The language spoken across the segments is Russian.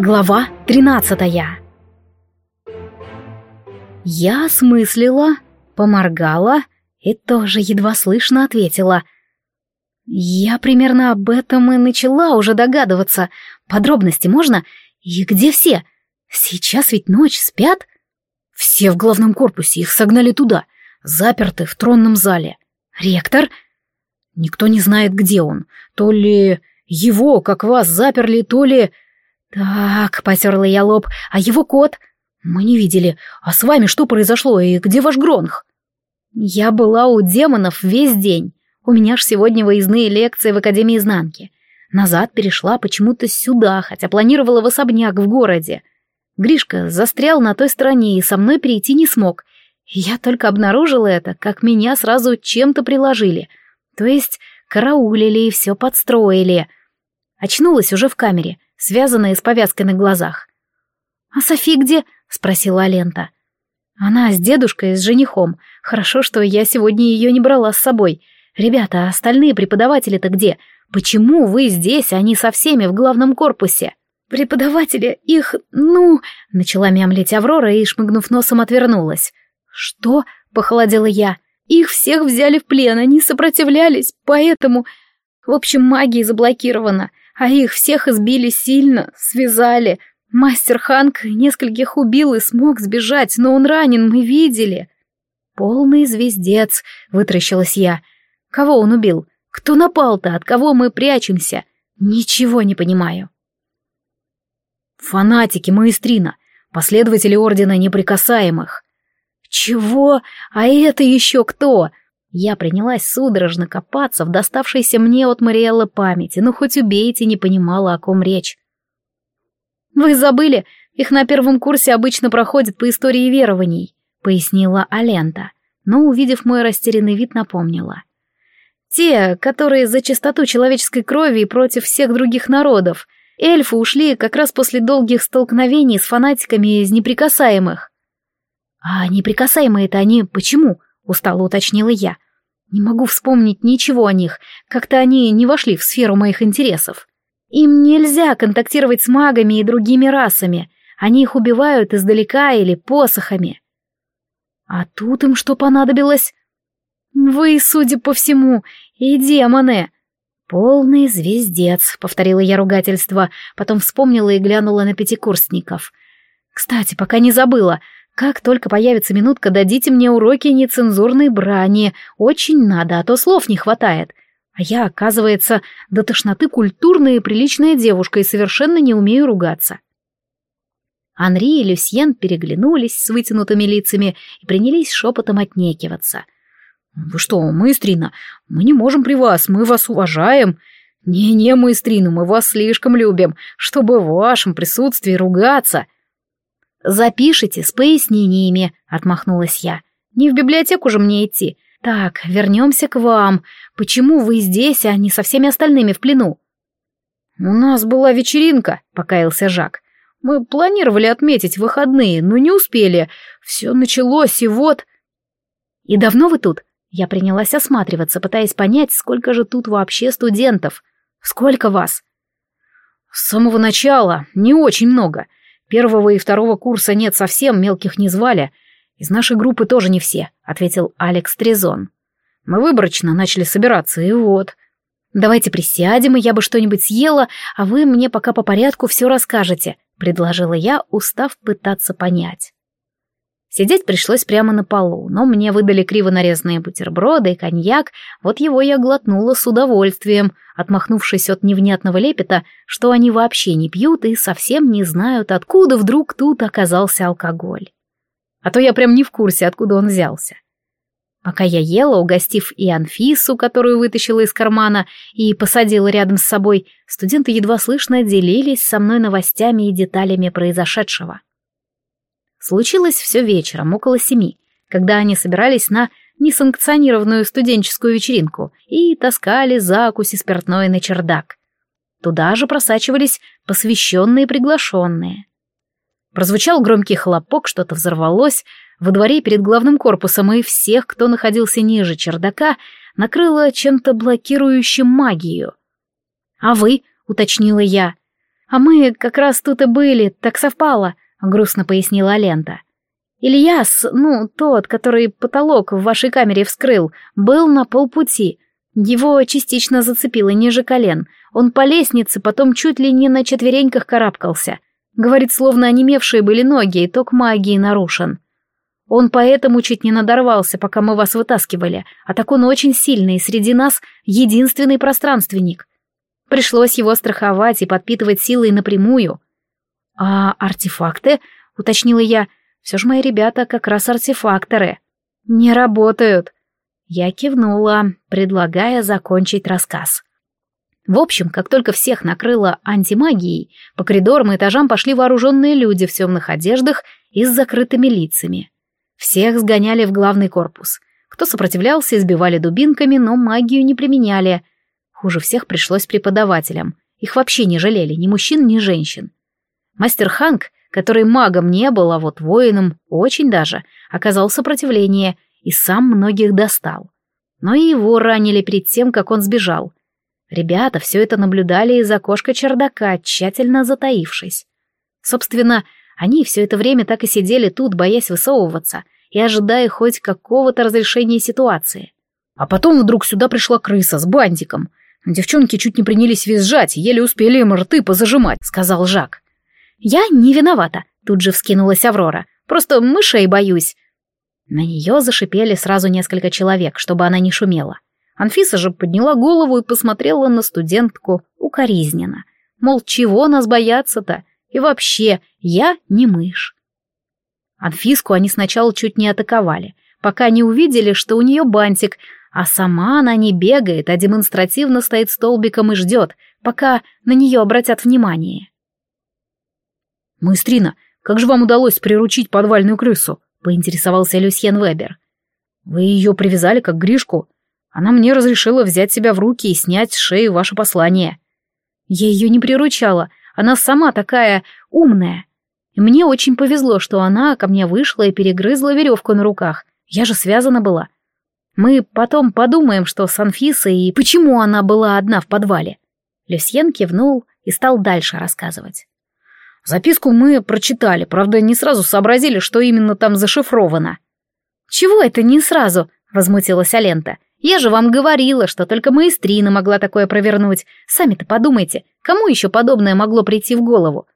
Глава тринадцатая Я осмыслила, поморгала и тоже едва слышно ответила. Я примерно об этом и начала уже догадываться. Подробности можно? И где все? Сейчас ведь ночь, спят? Все в главном корпусе, их согнали туда, заперты в тронном зале. Ректор? Никто не знает, где он. То ли его, как вас, заперли, то ли... Так, потерла я лоб, а его кот? Мы не видели. А с вами что произошло и где ваш Гронх? Я была у демонов весь день. У меня ж сегодня выездные лекции в Академии Изнанки. Назад перешла почему-то сюда, хотя планировала в особняк в городе. Гришка застрял на той стороне и со мной перейти не смог. Я только обнаружила это, как меня сразу чем-то приложили. То есть караулили и все подстроили. Очнулась уже в камере, связанная с повязкой на глазах. «А Софи где?» — спросила Алента. «Она с дедушкой и с женихом. Хорошо, что я сегодня ее не брала с собой. Ребята, а остальные преподаватели-то где? Почему вы здесь, а не со всеми в главном корпусе?» «Преподаватели, их, ну...» — начала мямлить Аврора и, шмыгнув носом, отвернулась. «Что?» — похолодела я. «Их всех взяли в плен, они сопротивлялись, поэтому...» В общем, магия заблокирована, а их всех избили сильно, связали. Мастер Ханк нескольких убил и смог сбежать, но он ранен, мы видели. Полный звездец, вытращилась я. Кого он убил? Кто напал-то? От кого мы прячемся? Ничего не понимаю. Фанатики Маэстрина, последователи Ордена Неприкасаемых. Чего? А это еще кто? Я принялась судорожно копаться в доставшейся мне от Мариэллы памяти, ну хоть убейте, не понимала, о ком речь. «Вы забыли, их на первом курсе обычно проходят по истории верований», — пояснила Алента, но, увидев мой растерянный вид, напомнила. «Те, которые за чистоту человеческой крови и против всех других народов, эльфы ушли как раз после долгих столкновений с фанатиками из неприкасаемых». «А неприкасаемые-то они почему?» — устало уточнила я. «Не могу вспомнить ничего о них, как-то они не вошли в сферу моих интересов. Им нельзя контактировать с магами и другими расами, они их убивают издалека или посохами». «А тут им что понадобилось?» «Вы, судя по всему, и демоны», «Полный звездец», — повторила я ругательство, потом вспомнила и глянула на пятикурсников. «Кстати, пока не забыла, как только появится минутка, дадите мне уроки нецензурной брани. Очень надо, а то слов не хватает. А я, оказывается, до тошноты культурная и приличная девушка и совершенно не умею ругаться. Анри и Люсьен переглянулись с вытянутыми лицами и принялись шепотом отнекиваться. «Вы что, маэстрина, мы не можем при вас, мы вас уважаем». «Не-не, маэстрина, мы вас слишком любим, чтобы в вашем присутствии ругаться». «Запишите с пояснениями», — отмахнулась я. «Не в библиотеку же мне идти. Так, вернемся к вам. Почему вы здесь, а не со всеми остальными в плену?» «У нас была вечеринка», — покаялся Жак. «Мы планировали отметить выходные, но не успели. Все началось, и вот...» «И давно вы тут?» Я принялась осматриваться, пытаясь понять, сколько же тут вообще студентов. «Сколько вас?» «С самого начала, не очень много. Первого и второго курса нет совсем, мелких не звали. Из нашей группы тоже не все», — ответил Алекс Трезон. «Мы выборочно начали собираться, и вот...» «Давайте присядем, и я бы что-нибудь съела, а вы мне пока по порядку все расскажете», — предложила я, устав пытаться понять. Сидеть пришлось прямо на полу, но мне выдали криво нарезанные бутерброды и коньяк, вот его я глотнула с удовольствием, отмахнувшись от невнятного лепета, что они вообще не пьют и совсем не знают, откуда вдруг тут оказался алкоголь. А то я прям не в курсе, откуда он взялся. Пока я ела, угостив и Анфису, которую вытащила из кармана и посадила рядом с собой, студенты едва слышно делились со мной новостями и деталями произошедшего. Случилось все вечером, около семи, когда они собирались на несанкционированную студенческую вечеринку и таскали закуси спиртное на чердак. Туда же просачивались посвященные приглашенные. Прозвучал громкий хлопок, что-то взорвалось, во дворе перед главным корпусом, и всех, кто находился ниже чердака, накрыло чем-то блокирующим магию. «А вы?» — уточнила я. «А мы как раз тут и были, так совпало», — грустно пояснила Лента. «Ильяс, ну, тот, который потолок в вашей камере вскрыл, был на полпути. Его частично зацепило ниже колен. Он по лестнице, потом чуть ли не на четвереньках карабкался. Говорит, словно онемевшие были ноги, и ток магии нарушен. Он поэтому чуть не надорвался, пока мы вас вытаскивали, а так он очень сильный, и среди нас единственный пространственник. Пришлось его страховать и подпитывать силой напрямую. «А артефакты?» — уточнила я. «Все же мои ребята как раз артефакторы». «Не работают». Я кивнула, предлагая закончить рассказ. В общем, как только всех накрыло антимагией, по коридорам и этажам пошли вооруженные люди в темных одеждах и с закрытыми лицами. Всех сгоняли в главный корпус. Кто сопротивлялся, избивали дубинками, но магию не применяли. Хуже всех пришлось преподавателям. Их вообще не жалели ни мужчин, ни женщин. Мастер Ханк, который магом не был, а вот воином очень даже, оказал сопротивление и сам многих достал. Но и его ранили перед тем, как он сбежал. Ребята все это наблюдали из окошка чердака, тщательно затаившись. Собственно, они все это время так и сидели тут, боясь высовываться и ожидая хоть какого-то разрешения ситуации. А потом вдруг сюда пришла крыса с бантиком. Девчонки чуть не принялись визжать, еле успели им рты позажимать, сказал Жак. «Я не виновата», — тут же вскинулась Аврора. «Просто мышей боюсь». На нее зашипели сразу несколько человек, чтобы она не шумела. Анфиса же подняла голову и посмотрела на студентку укоризненно. Мол, чего нас бояться-то? И вообще, я не мышь. Анфиску они сначала чуть не атаковали, пока не увидели, что у нее бантик, а сама она не бегает, а демонстративно стоит столбиком и ждет, пока на нее обратят внимание. «Маэстрина, как же вам удалось приручить подвальную крысу?» — поинтересовался Люсьен Вебер. «Вы ее привязали как Гришку. Она мне разрешила взять себя в руки и снять с шеи ваше послание». «Я ее не приручала, она сама такая умная. И мне очень повезло, что она ко мне вышла и перегрызла веревку на руках. Я же связана была. Мы потом подумаем, что с Анфисой и почему она была одна в подвале. Люсьен кивнул и стал дальше рассказывать. Записку мы прочитали, правда, не сразу сообразили, что именно там зашифровано. «Чего это не сразу?» — возмутилась Алента. Я же вам говорила, что только маэстрина могла такое провернуть. Сами-то подумайте, кому еще подобное могло прийти в голову?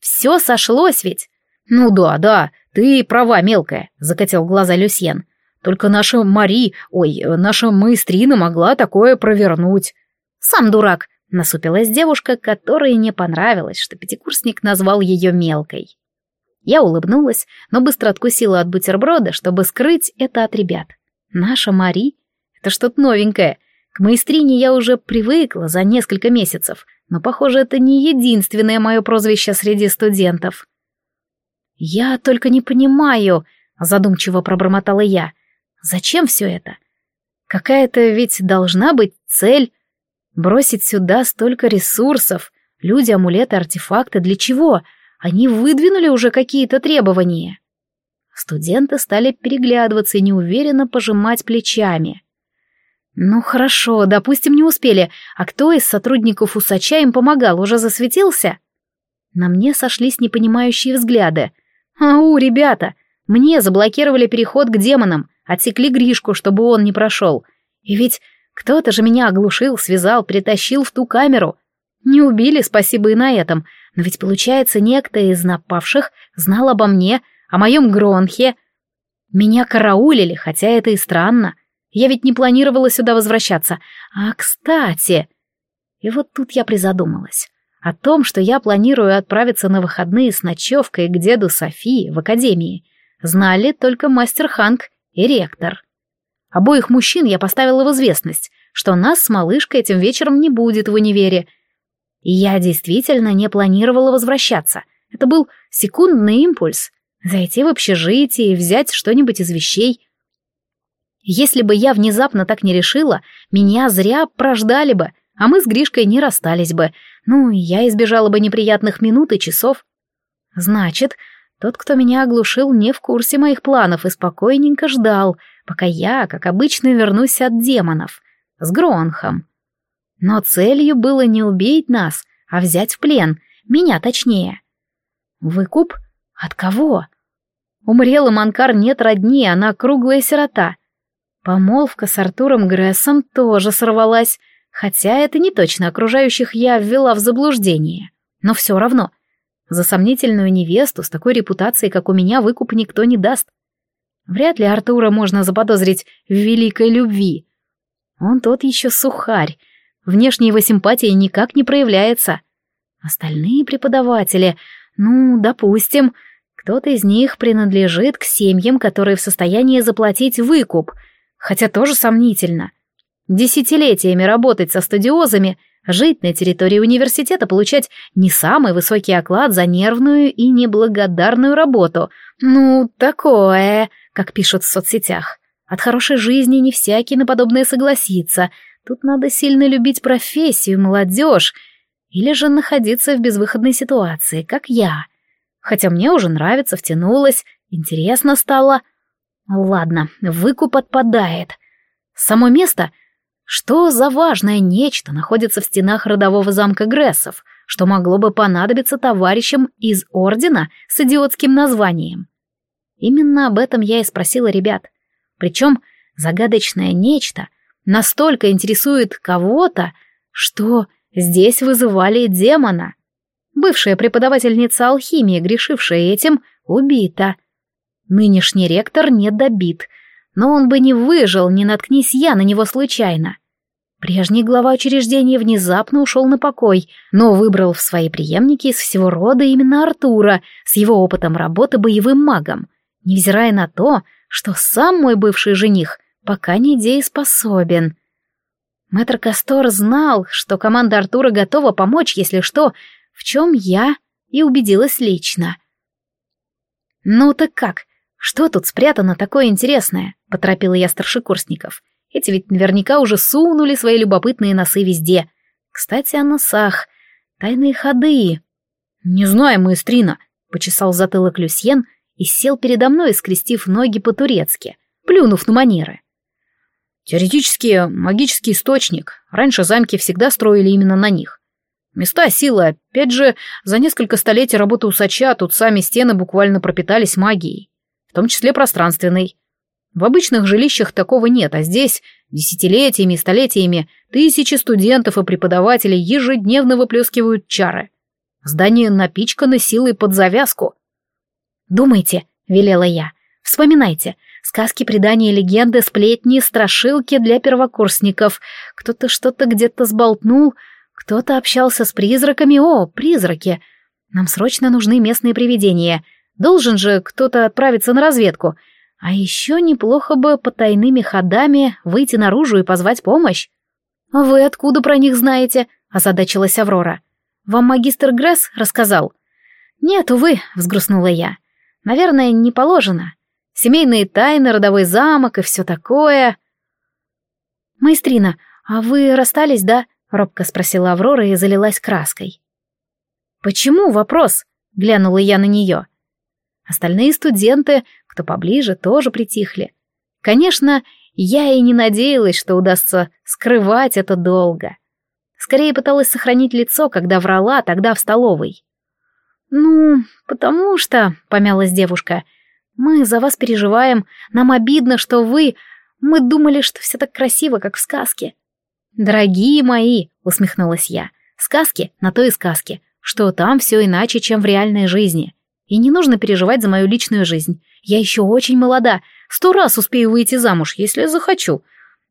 Все сошлось ведь. Ну да, да, ты права, мелкая, закатил глаза Люсьен. Только наша Мари, ой, наша маэстрина могла такое провернуть. Сам дурак, насупилась девушка, которой не понравилось, что пятикурсник назвал ее мелкой. Я улыбнулась, но быстро откусила от бутерброда, чтобы скрыть это от ребят. Наша Мари это что-то новенькое. К маэстрине я уже привыкла за несколько месяцев, но, похоже, это не единственное мое прозвище среди студентов. «Я только не понимаю», — задумчиво пробормотала я. «Зачем все это? Какая-то ведь должна быть цель. Бросить сюда столько ресурсов, люди, амулеты, артефакты, для чего? Они выдвинули уже какие-то требования». Студенты стали переглядываться и неуверенно пожимать плечами. «Ну хорошо, допустим, не успели. А кто из сотрудников усача им помогал, уже засветился?» На мне сошлись непонимающие взгляды. «Ау, ребята! Мне заблокировали переход к демонам, отсекли Гришку, чтобы он не прошел. И ведь кто-то же меня оглушил, связал, притащил в ту камеру. Не убили, спасибо и на этом. Но ведь, получается, некто из напавших знал обо мне, о моем Гронхе. Меня караулили, хотя это и странно. Я ведь не планировала сюда возвращаться. А, кстати... И вот тут я призадумалась. О том, что я планирую отправиться на выходные с ночевкой к деду Софии в академии, знали только мастер Ханк и ректор. Обоих мужчин я поставила в известность, что нас с малышкой этим вечером не будет в универе. И я действительно не планировала возвращаться. Это был секундный импульс. Зайти в общежитие и взять что-нибудь из вещей — если бы я внезапно так не решила, меня зря прождали бы, а мы с Гришкой не расстались бы. Ну, я избежала бы неприятных минут и часов. Значит, тот, кто меня оглушил, не в курсе моих планов и спокойненько ждал, пока я, как обычно, вернусь от демонов. С Гронхом. Но целью было не убить нас, а взять в плен. Меня точнее. Выкуп? От кого? У Мариэлы Манкар нет родни, она круглая сирота. Помолвка с Артуром Грессом тоже сорвалась, хотя это не точно окружающих я ввела в заблуждение. Но все равно, за сомнительную невесту с такой репутацией, как у меня, выкуп никто не даст. Вряд ли Артура можно заподозрить в великой любви. Он тот еще сухарь, внешняя его симпатия никак не проявляется. Остальные преподаватели, ну, допустим, кто-то из них принадлежит к семьям, которые в состоянии заплатить выкуп, хотя тоже сомнительно. Десятилетиями работать со студиозами, жить на территории университета, получать не самый высокий оклад за нервную и неблагодарную работу. Ну, такое, как пишут в соцсетях. От хорошей жизни не всякий на подобное согласится. Тут надо сильно любить профессию, молодежь, или же находиться в безвыходной ситуации, как я. Хотя мне уже нравится, втянулась, интересно стало. Ладно, выкуп отпадает. Само место? Что за важное нечто находится в стенах родового замка Грессов, что могло бы понадобиться товарищам из Ордена с идиотским названием? Именно об этом я и спросила ребят. Причем загадочное нечто настолько интересует кого-то, что здесь вызывали демона — Бывшая преподавательница алхимии, грешившая этим, убита. Нынешний ректор не добит, но он бы не выжил, не наткнись я на него случайно. Прежний глава учреждения внезапно ушел на покой, но выбрал в свои преемники из всего рода именно Артура с его опытом работы боевым магом, невзирая на то, что сам мой бывший жених пока не дееспособен. Мэтр Кастор знал, что команда Артура готова помочь, если что, в чем я и убедилась лично. «Ну так как? Что тут спрятано такое интересное?» — поторопила я старшекурсников. «Эти ведь наверняка уже сунули свои любопытные носы везде. Кстати, о носах. Тайные ходы». «Не знаю, маэстрина», — почесал затылок Люсьен и сел передо мной, скрестив ноги по-турецки, плюнув на манеры. «Теоретически магический источник. Раньше замки всегда строили именно на них. Места силы, опять же, за несколько столетий работы усача тут сами стены буквально пропитались магией, в том числе пространственной. В обычных жилищах такого нет, а здесь десятилетиями столетиями тысячи студентов и преподавателей ежедневно выплескивают чары. Здание напичкано силой под завязку. «Думайте», — велела я, — «вспоминайте, сказки, предания, легенды, сплетни, страшилки для первокурсников. Кто-то что-то где-то сболтнул, кто-то общался с призраками. О, призраки! Нам срочно нужны местные привидения. Должен же кто-то отправиться на разведку. А еще неплохо бы по тайными ходами выйти наружу и позвать помощь. «А «Вы откуда про них знаете?» — озадачилась Аврора. «Вам магистр Гресс рассказал?» «Нет, увы», — взгрустнула я. «Наверное, не положено. Семейные тайны, родовой замок и все такое». «Маэстрина, а вы расстались, да?» — робко спросила Аврора и залилась краской. «Почему вопрос?» — глянула я на нее. Остальные студенты, кто поближе, тоже притихли. Конечно, я и не надеялась, что удастся скрывать это долго. Скорее пыталась сохранить лицо, когда врала тогда в столовой. «Ну, потому что», — помялась девушка, — «мы за вас переживаем, нам обидно, что вы... Мы думали, что все так красиво, как в сказке. «Дорогие мои», — усмехнулась я, — «сказки на то и сказки, что там все иначе, чем в реальной жизни. И не нужно переживать за мою личную жизнь. Я еще очень молода, сто раз успею выйти замуж, если захочу.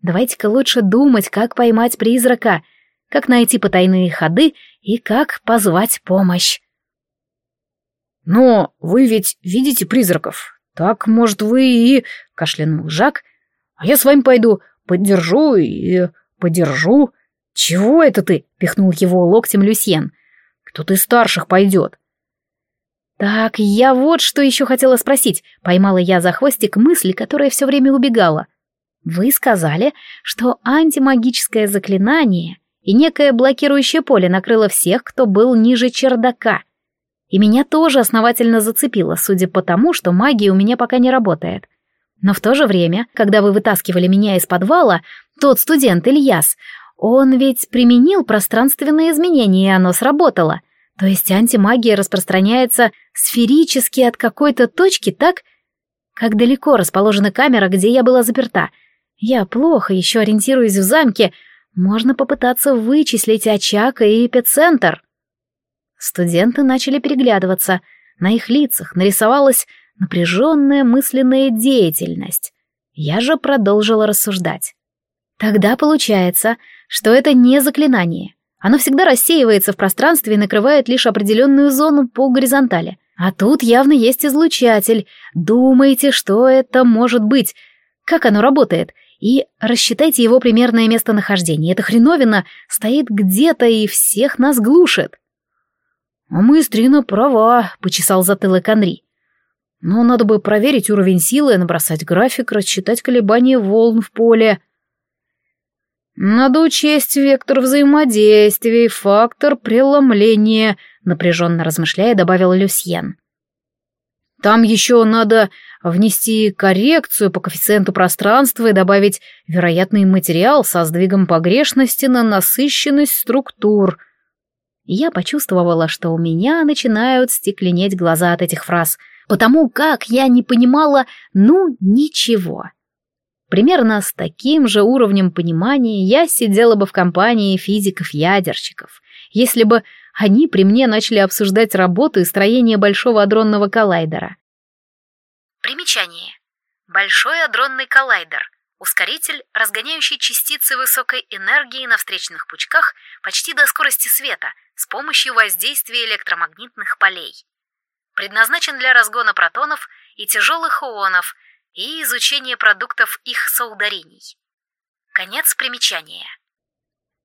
Давайте-ка лучше думать, как поймать призрака, как найти потайные ходы и как позвать помощь». «Но вы ведь видите призраков. Так, может, вы и...» — кашлянул Жак. «А я с вами пойду, поддержу и «Подержу». «Чего это ты?» — пихнул его локтем Люсьен. «Кто-то из старших пойдет». «Так, я вот что еще хотела спросить», — поймала я за хвостик мысли, которая все время убегала. «Вы сказали, что антимагическое заклинание и некое блокирующее поле накрыло всех, кто был ниже чердака. И меня тоже основательно зацепило, судя по тому, что магия у меня пока не работает. Но в то же время, когда вы вытаскивали меня из подвала, тот студент Ильяс, он ведь применил пространственные изменения, и оно сработало. То есть антимагия распространяется сферически от какой-то точки, так? Как далеко расположена камера, где я была заперта? Я плохо еще ориентируюсь в замке. Можно попытаться вычислить очаг и эпицентр. Студенты начали переглядываться. На их лицах нарисовалась напряженная мысленная деятельность. Я же продолжила рассуждать. Тогда получается, что это не заклинание. Оно всегда рассеивается в пространстве и накрывает лишь определенную зону по горизонтали. А тут явно есть излучатель. Думаете, что это может быть? Как оно работает? И рассчитайте его примерное местонахождение. Эта хреновина стоит где-то и всех нас глушит. «А мыстрина права», — почесал затылок Анри. «Но надо бы проверить уровень силы, набросать график, рассчитать колебания волн в поле». «Надо учесть вектор взаимодействия и фактор преломления», — напряженно размышляя, добавил Люсьен. «Там еще надо внести коррекцию по коэффициенту пространства и добавить вероятный материал со сдвигом погрешности на насыщенность структур». Я почувствовала, что у меня начинают стекленеть глаза от этих фраз, потому как я не понимала, ну, ничего. Примерно с таким же уровнем понимания я сидела бы в компании физиков-ядерщиков, если бы они при мне начали обсуждать работу и строение Большого адронного коллайдера. Примечание. Большой адронный коллайдер — ускоритель, разгоняющий частицы высокой энергии на встречных пучках почти до скорости света с помощью воздействия электромагнитных полей. Предназначен для разгона протонов и тяжелых ионов — и изучение продуктов их соударений. Конец примечания.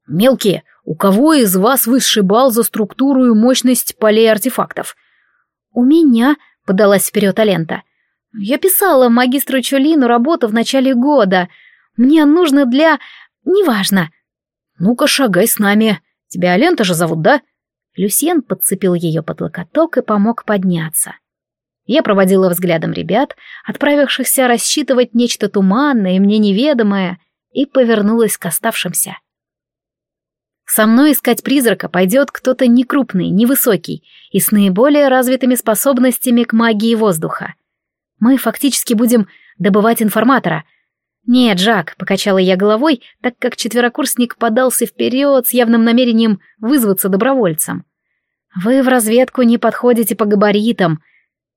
«Мелкие, у кого из вас высший балл за структуру и мощность полей артефактов?» «У меня», — подалась вперед Алента. «Я писала магистру Чулину работу в начале года. Мне нужно для... неважно». «Ну-ка, шагай с нами. Тебя Алента же зовут, да?» Люсьен подцепил ее под локоток и помог подняться. Я проводила взглядом ребят, отправившихся рассчитывать нечто туманное и мне неведомое, и повернулась к оставшимся. Со мной искать призрака пойдет кто-то некрупный, невысокий и с наиболее развитыми способностями к магии воздуха. Мы фактически будем добывать информатора. Нет, Жак, покачала я головой, так как четверокурсник подался вперед с явным намерением вызваться добровольцем. Вы в разведку не подходите по габаритам —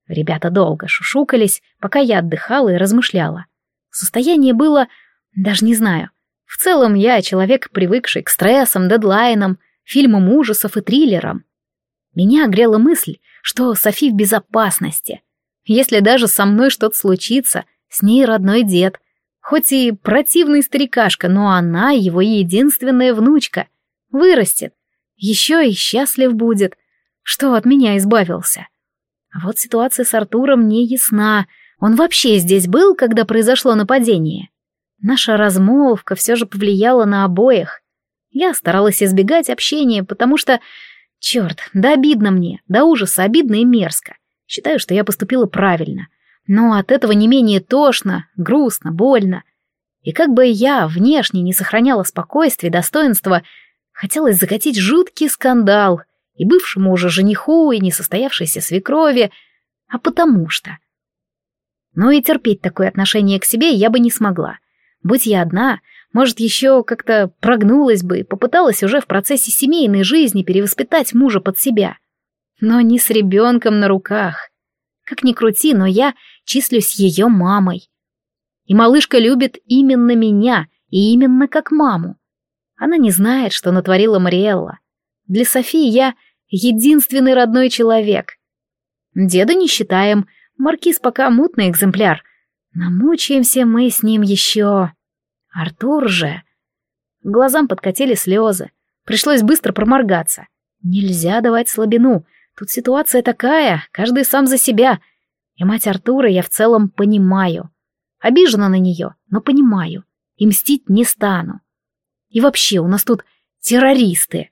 Ребята долго шушукались, пока я отдыхала и размышляла. Состояние было... даже не знаю. В целом я человек, привыкший к стрессам, дедлайнам, фильмам ужасов и триллерам. Меня грела мысль, что Софи в безопасности. Если даже со мной что-то случится, с ней родной дед. Хоть и противный старикашка, но она его единственная внучка. Вырастет. Еще и счастлив будет, что от меня избавился. А вот ситуация с Артуром не ясна. Он вообще здесь был, когда произошло нападение? Наша размолвка все же повлияла на обоих. Я старалась избегать общения, потому что... Черт, да обидно мне, да ужаса, обидно и мерзко. Считаю, что я поступила правильно. Но от этого не менее тошно, грустно, больно. И как бы я внешне не сохраняла спокойствие и достоинство, хотелось закатить жуткий скандал, и бывшему уже жениху, и несостоявшейся свекрови, а потому что. Но и терпеть такое отношение к себе я бы не смогла. Будь я одна, может, еще как-то прогнулась бы и попыталась уже в процессе семейной жизни перевоспитать мужа под себя. Но не с ребенком на руках. Как ни крути, но я числюсь ее мамой. И малышка любит именно меня, и именно как маму. Она не знает, что натворила Мариэлла. Для Софии я единственный родной человек. Деда не считаем, Маркиз пока мутный экземпляр. Намучаемся мы с ним еще. Артур же... Глазам подкатили слезы. Пришлось быстро проморгаться. Нельзя давать слабину. Тут ситуация такая, каждый сам за себя. И мать Артура я в целом понимаю. Обижена на нее, но понимаю. И мстить не стану. И вообще, у нас тут террористы.